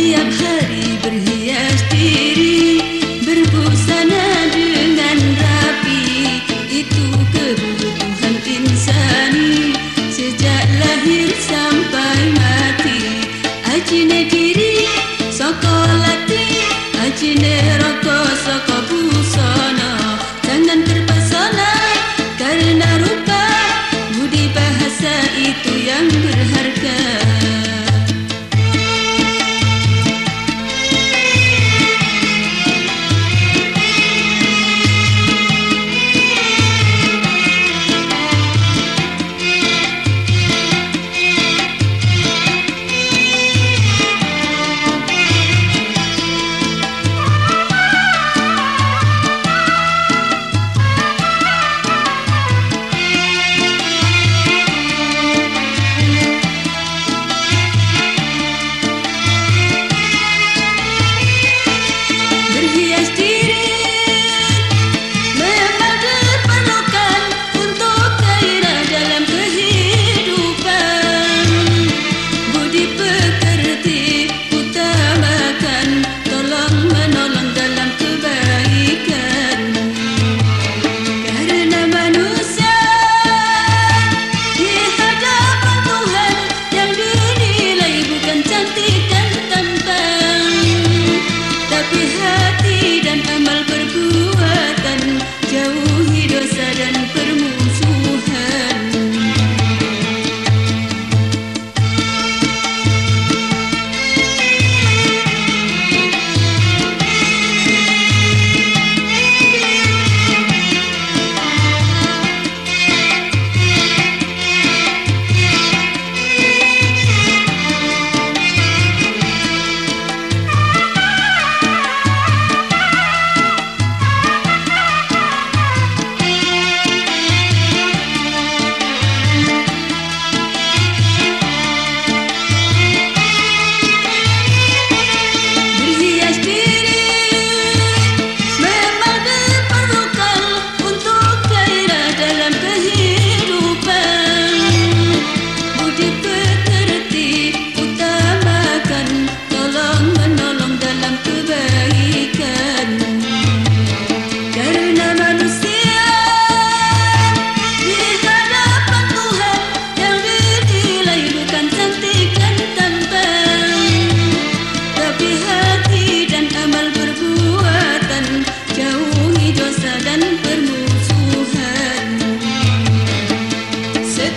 Setiap hari berhias diri Berbusana dengan rapi. Itu kebutuhan insani Sejak lahir sampai mati. Ajine diri, sokolati Ajine rokok, sokolati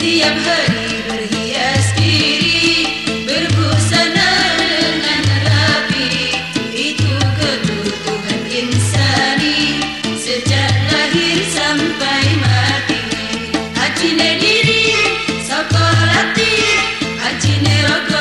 setiap hari berhias diri berbusana dengan rapi. Itu kebutuhan insani sejak lahir sampai mati. Hati ne diri sokolati hati ne rogo